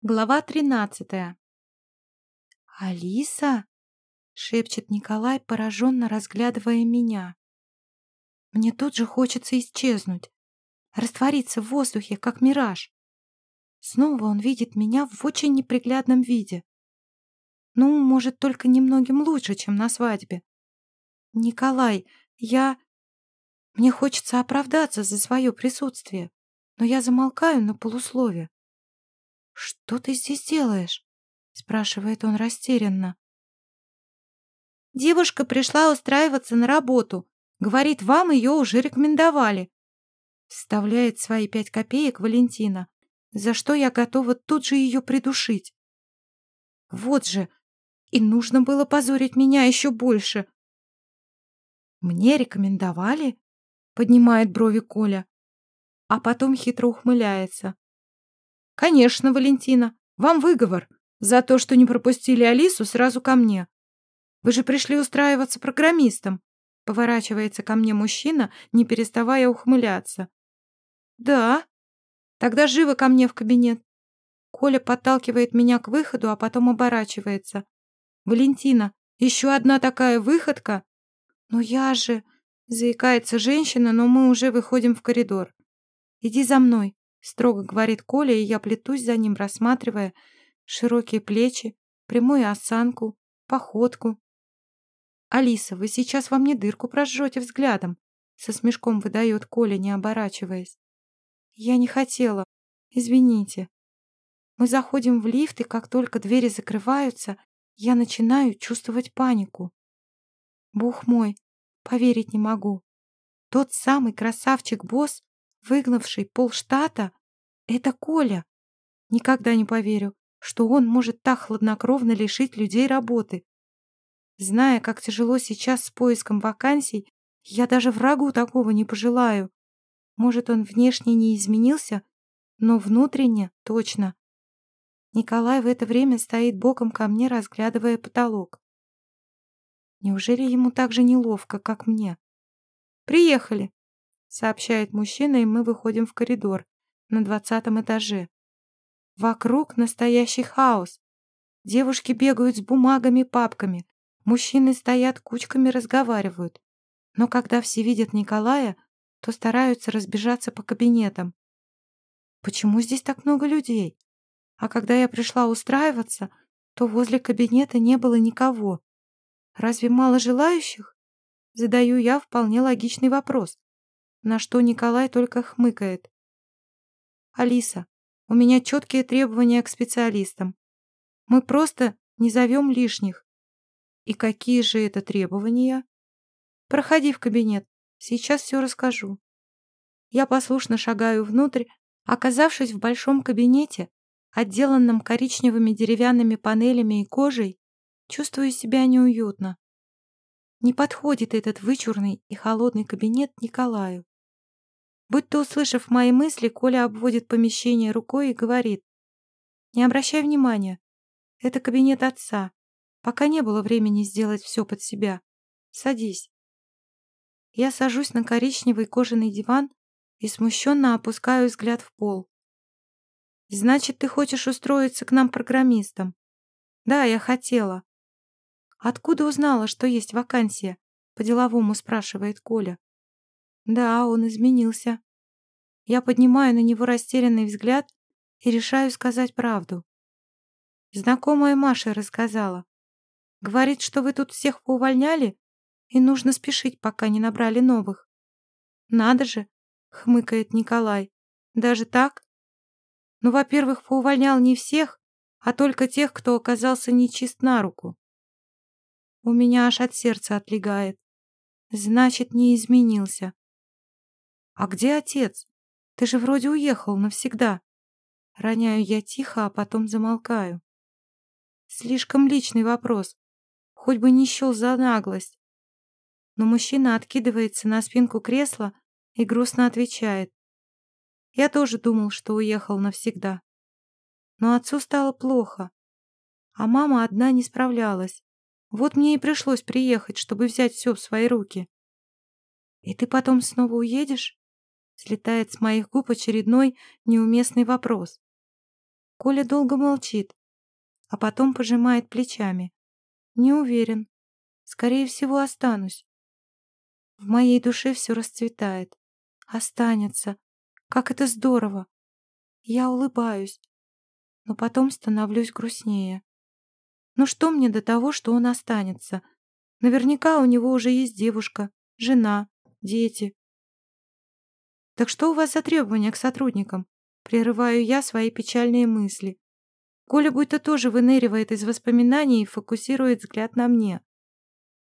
Глава тринадцатая. «Алиса?» — шепчет Николай, пораженно разглядывая меня. Мне тут же хочется исчезнуть, раствориться в воздухе, как мираж. Снова он видит меня в очень неприглядном виде. Ну, может, только немногим лучше, чем на свадьбе. «Николай, я...» Мне хочется оправдаться за свое присутствие, но я замолкаю на полуслове. «Что ты здесь делаешь?» — спрашивает он растерянно. «Девушка пришла устраиваться на работу. Говорит, вам ее уже рекомендовали». Вставляет свои пять копеек Валентина, за что я готова тут же ее придушить. Вот же, и нужно было позорить меня еще больше. «Мне рекомендовали?» — поднимает брови Коля, а потом хитро ухмыляется. «Конечно, Валентина. Вам выговор за то, что не пропустили Алису сразу ко мне. Вы же пришли устраиваться программистом». Поворачивается ко мне мужчина, не переставая ухмыляться. «Да. Тогда живо ко мне в кабинет». Коля подталкивает меня к выходу, а потом оборачивается. «Валентина, еще одна такая выходка?» «Ну я же...» Заикается женщина, но мы уже выходим в коридор. «Иди за мной». Строго говорит Коля, и я плетусь за ним, рассматривая широкие плечи, прямую осанку, походку. «Алиса, вы сейчас во мне дырку прожжете взглядом», со смешком выдает Коля, не оборачиваясь. «Я не хотела. Извините». Мы заходим в лифт, и как только двери закрываются, я начинаю чувствовать панику. Бог мой, поверить не могу. Тот самый красавчик-босс выгнавший полштата, это Коля. Никогда не поверю, что он может так хладнокровно лишить людей работы. Зная, как тяжело сейчас с поиском вакансий, я даже врагу такого не пожелаю. Может, он внешне не изменился, но внутренне точно. Николай в это время стоит боком ко мне, разглядывая потолок. Неужели ему так же неловко, как мне? «Приехали!» сообщает мужчина, и мы выходим в коридор на двадцатом этаже. Вокруг настоящий хаос. Девушки бегают с бумагами и папками, мужчины стоят кучками разговаривают. Но когда все видят Николая, то стараются разбежаться по кабинетам. Почему здесь так много людей? А когда я пришла устраиваться, то возле кабинета не было никого. Разве мало желающих? Задаю я вполне логичный вопрос на что Николай только хмыкает. «Алиса, у меня четкие требования к специалистам. Мы просто не зовем лишних». «И какие же это требования?» «Проходи в кабинет, сейчас все расскажу». Я послушно шагаю внутрь, оказавшись в большом кабинете, отделанном коричневыми деревянными панелями и кожей, чувствую себя неуютно. Не подходит этот вычурный и холодный кабинет Николаю. Будто услышав мои мысли, Коля обводит помещение рукой и говорит. «Не обращай внимания. Это кабинет отца. Пока не было времени сделать все под себя. Садись». Я сажусь на коричневый кожаный диван и смущенно опускаю взгляд в пол. «Значит, ты хочешь устроиться к нам программистом?» «Да, я хотела». «Откуда узнала, что есть вакансия?» По-деловому спрашивает Коля. Да, он изменился. Я поднимаю на него растерянный взгляд и решаю сказать правду. Знакомая Маша рассказала. Говорит, что вы тут всех поувольняли, и нужно спешить, пока не набрали новых. Надо же, хмыкает Николай. Даже так? Ну, во-первых, поувольнял не всех, а только тех, кто оказался нечист на руку. У меня аж от сердца отлегает. Значит, не изменился. «А где отец? Ты же вроде уехал навсегда». Роняю я тихо, а потом замолкаю. Слишком личный вопрос. Хоть бы не счел за наглость. Но мужчина откидывается на спинку кресла и грустно отвечает. Я тоже думал, что уехал навсегда. Но отцу стало плохо. А мама одна не справлялась. Вот мне и пришлось приехать, чтобы взять все в свои руки. И ты потом снова уедешь? Слетает с моих губ очередной неуместный вопрос. Коля долго молчит, а потом пожимает плечами. Не уверен. Скорее всего, останусь. В моей душе все расцветает. Останется. Как это здорово. Я улыбаюсь, но потом становлюсь грустнее. Ну что мне до того, что он останется? Наверняка у него уже есть девушка, жена, дети. Так что у вас за требования к сотрудникам? Прерываю я свои печальные мысли. Коля будто тоже выныривает из воспоминаний и фокусирует взгляд на мне.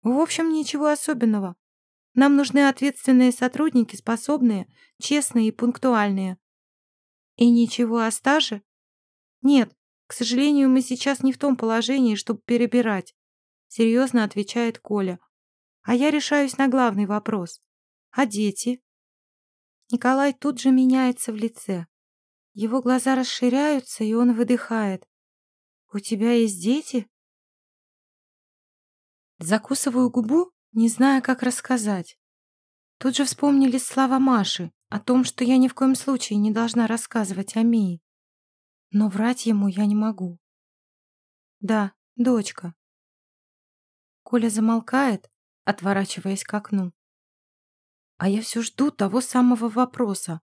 В общем, ничего особенного. Нам нужны ответственные сотрудники, способные, честные и пунктуальные. И ничего о стаже? Нет, к сожалению, мы сейчас не в том положении, чтобы перебирать. Серьезно отвечает Коля. А я решаюсь на главный вопрос. А дети? Николай тут же меняется в лице. Его глаза расширяются, и он выдыхает. «У тебя есть дети?» Закусываю губу, не зная, как рассказать. Тут же вспомнились слова Маши о том, что я ни в коем случае не должна рассказывать о Мии. Но врать ему я не могу. Да, дочка. Коля замолкает, отворачиваясь к окну. А я все жду того самого вопроса.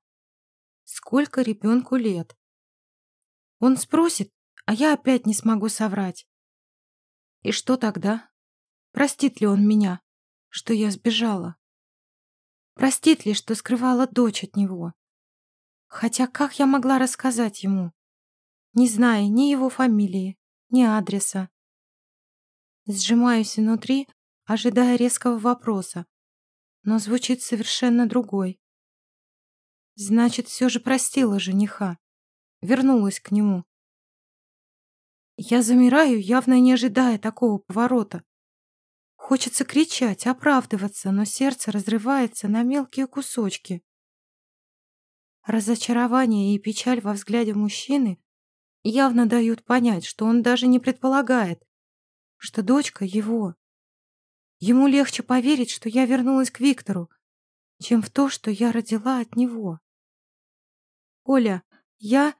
Сколько ребенку лет? Он спросит, а я опять не смогу соврать. И что тогда? Простит ли он меня, что я сбежала? Простит ли, что скрывала дочь от него? Хотя как я могла рассказать ему, не зная ни его фамилии, ни адреса? Сжимаюсь внутри, ожидая резкого вопроса, но звучит совершенно другой. Значит, все же простила жениха, вернулась к нему. Я замираю, явно не ожидая такого поворота. Хочется кричать, оправдываться, но сердце разрывается на мелкие кусочки. Разочарование и печаль во взгляде мужчины явно дают понять, что он даже не предполагает, что дочка его. Ему легче поверить, что я вернулась к Виктору, чем в то, что я родила от него. «Оля, я...»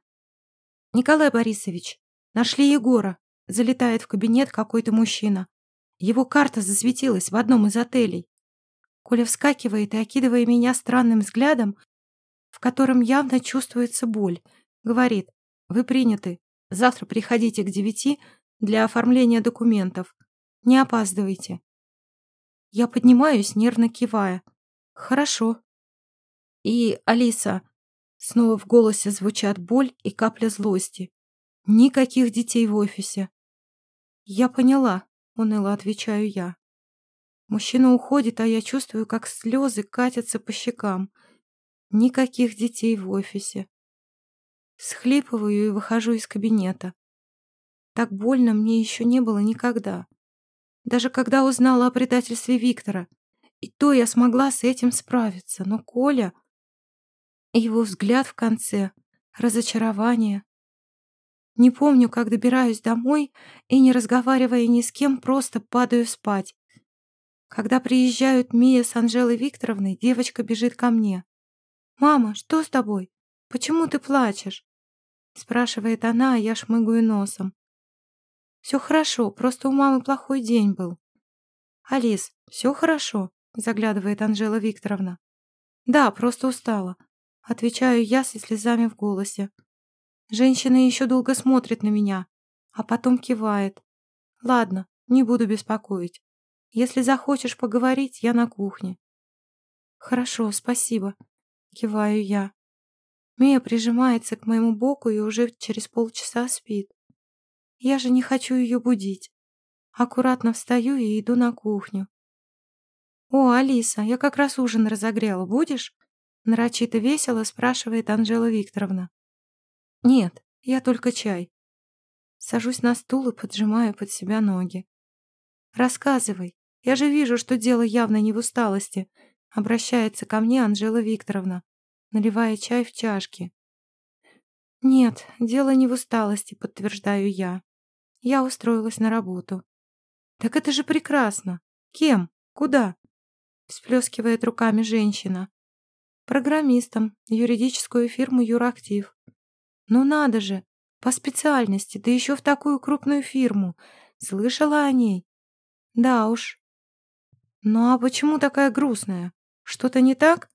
«Николай Борисович, нашли Егора», — залетает в кабинет какой-то мужчина. Его карта засветилась в одном из отелей. Коля вскакивает и, окидывая меня странным взглядом, в котором явно чувствуется боль, говорит, «Вы приняты. Завтра приходите к девяти для оформления документов. Не опаздывайте». Я поднимаюсь, нервно кивая. «Хорошо». «И, Алиса...» Снова в голосе звучат боль и капля злости. «Никаких детей в офисе». «Я поняла», — уныло отвечаю я. Мужчина уходит, а я чувствую, как слезы катятся по щекам. Никаких детей в офисе. Схлипываю и выхожу из кабинета. Так больно мне еще не было никогда. Даже когда узнала о предательстве Виктора. И то я смогла с этим справиться. Но Коля... Его взгляд в конце, разочарование. Не помню, как добираюсь домой и, не разговаривая ни с кем, просто падаю спать. Когда приезжают Мия с Анжелой Викторовной, девочка бежит ко мне. «Мама, что с тобой? Почему ты плачешь?» Спрашивает она, а я шмыгаю носом. Все хорошо, просто у мамы плохой день был. Алис, все хорошо, заглядывает Анжела Викторовна. Да, просто устала. Отвечаю я со слезами в голосе. Женщина еще долго смотрит на меня, а потом кивает. Ладно, не буду беспокоить. Если захочешь поговорить, я на кухне. Хорошо, спасибо. Киваю я. Мия прижимается к моему боку и уже через полчаса спит. Я же не хочу ее будить. Аккуратно встаю и иду на кухню. «О, Алиса, я как раз ужин разогрела. Будешь?» Нарочито весело спрашивает Анжела Викторовна. «Нет, я только чай». Сажусь на стул и поджимаю под себя ноги. «Рассказывай. Я же вижу, что дело явно не в усталости», обращается ко мне Анжела Викторовна, наливая чай в чашки. «Нет, дело не в усталости», подтверждаю я. Я устроилась на работу. «Так это же прекрасно! Кем? Куда?» Всплескивает руками женщина. «Программистом, юридическую фирму «Юрактив». «Ну надо же! По специальности, да еще в такую крупную фирму. Слышала о ней? Да уж. Ну а почему такая грустная? Что-то не так?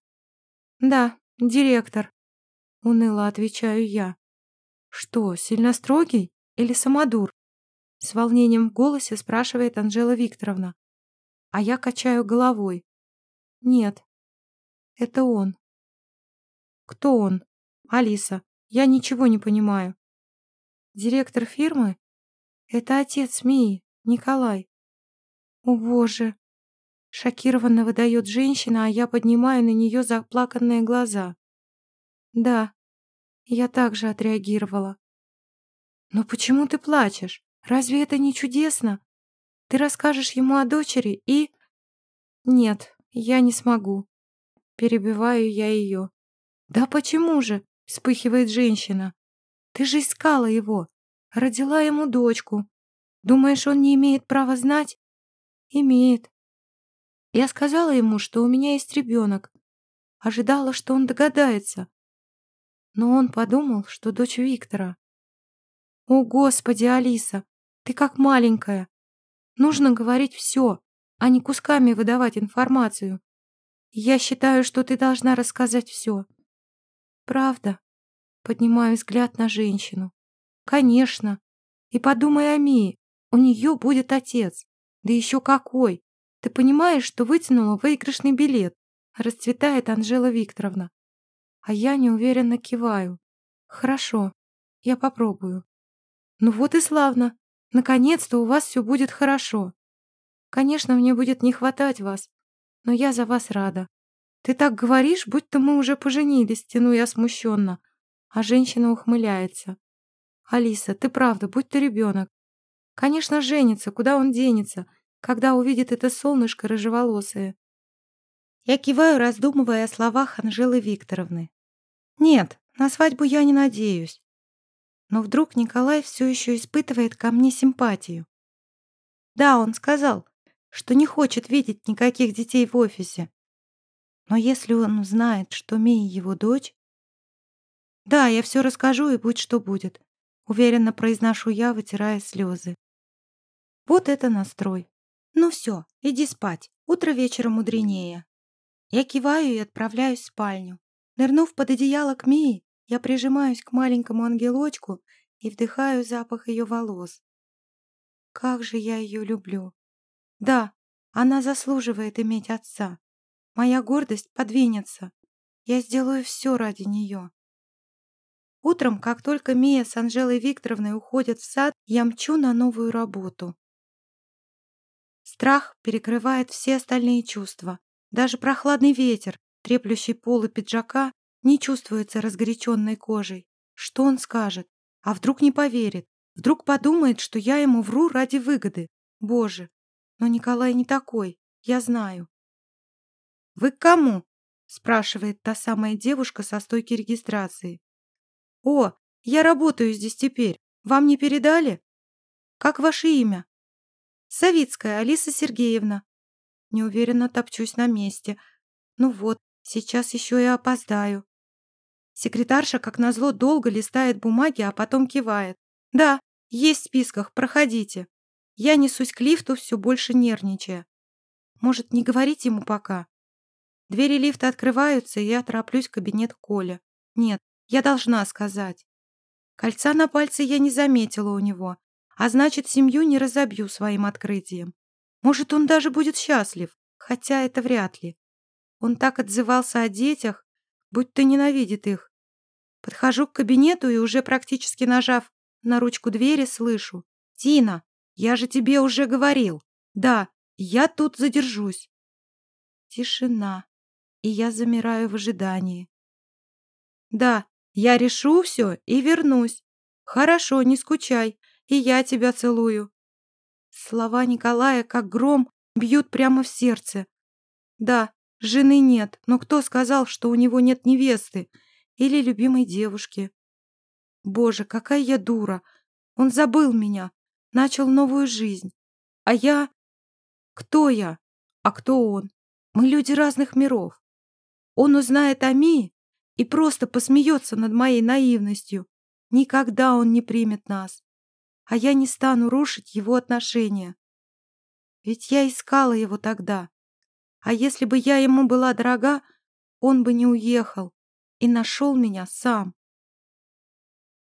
Да, директор. Уныло отвечаю я. Что, сильно строгий или самодур? С волнением в голосе спрашивает Анжела Викторовна. А я качаю головой. Нет, это он. Кто он? Алиса, я ничего не понимаю. Директор фирмы? Это отец Мии, Николай. О, боже! Шокированно выдает женщина, а я поднимаю на нее заплаканные глаза. Да, я также отреагировала. Но почему ты плачешь? Разве это не чудесно? Ты расскажешь ему о дочери и... Нет, я не смогу. Перебиваю я ее. Да почему же? Вспыхивает женщина. Ты же искала его. Родила ему дочку. Думаешь, он не имеет права знать? Имеет. Я сказала ему, что у меня есть ребенок. Ожидала, что он догадается. Но он подумал, что дочь Виктора. О, Господи, Алиса, ты как маленькая. Нужно говорить все, а не кусками выдавать информацию. Я считаю, что ты должна рассказать все. Правда? Поднимаю взгляд на женщину. Конечно. И подумай о Мии. У нее будет отец. Да еще какой. Ты понимаешь, что вытянула выигрышный билет? Расцветает Анжела Викторовна. А я неуверенно киваю. Хорошо, я попробую. Ну вот и славно. Наконец-то у вас все будет хорошо. Конечно, мне будет не хватать вас, но я за вас рада. Ты так говоришь, будто мы уже поженились, тяну я смущенно. А женщина ухмыляется. «Алиса, ты правда, будь ты ребенок. Конечно, женится, куда он денется, когда увидит это солнышко рыжеволосое?» Я киваю, раздумывая о словах Анжелы Викторовны. «Нет, на свадьбу я не надеюсь». Но вдруг Николай все еще испытывает ко мне симпатию. Да, он сказал, что не хочет видеть никаких детей в офисе. Но если он узнает, что Мия его дочь, «Да, я все расскажу, и будь что будет», — уверенно произношу я, вытирая слезы. Вот это настрой. Ну все, иди спать, утро вечера мудренее. Я киваю и отправляюсь в спальню. Нырнув под одеяло к Мии, я прижимаюсь к маленькому ангелочку и вдыхаю запах ее волос. Как же я ее люблю. Да, она заслуживает иметь отца. Моя гордость подвинется. Я сделаю все ради нее. Утром, как только Мия с Анжелой Викторовной уходят в сад, я мчу на новую работу. Страх перекрывает все остальные чувства. Даже прохладный ветер, треплющий полы пиджака, не чувствуется разгоряченной кожей. Что он скажет? А вдруг не поверит? Вдруг подумает, что я ему вру ради выгоды? Боже! Но Николай не такой, я знаю. «Вы к кому?» – спрашивает та самая девушка со стойки регистрации. «О, я работаю здесь теперь. Вам не передали?» «Как ваше имя?» «Савицкая Алиса Сергеевна». Неуверенно топчусь на месте. Ну вот, сейчас еще и опоздаю. Секретарша, как назло, долго листает бумаги, а потом кивает. «Да, есть в списках, проходите». Я несусь к лифту, все больше нервничая. Может, не говорить ему пока? Двери лифта открываются, и я тороплюсь в кабинет Коля. Нет, я должна сказать. Кольца на пальце я не заметила у него, а значит, семью не разобью своим открытием. Может, он даже будет счастлив, хотя это вряд ли. Он так отзывался о детях, будто ненавидит их. Подхожу к кабинету и уже практически нажав на ручку двери, слышу. «Тина, я же тебе уже говорил. Да, я тут задержусь». Тишина, и я замираю в ожидании. «Да, я решу все и вернусь. Хорошо, не скучай, и я тебя целую. Слова Николая, как гром, бьют прямо в сердце. Да, жены нет, но кто сказал, что у него нет невесты или любимой девушки? Боже, какая я дура! Он забыл меня, начал новую жизнь. А я... Кто я? А кто он? Мы люди разных миров. Он узнает о Мии и просто посмеется над моей наивностью. Никогда он не примет нас. А я не стану рушить его отношения. Ведь я искала его тогда. А если бы я ему была дорога, он бы не уехал и нашел меня сам.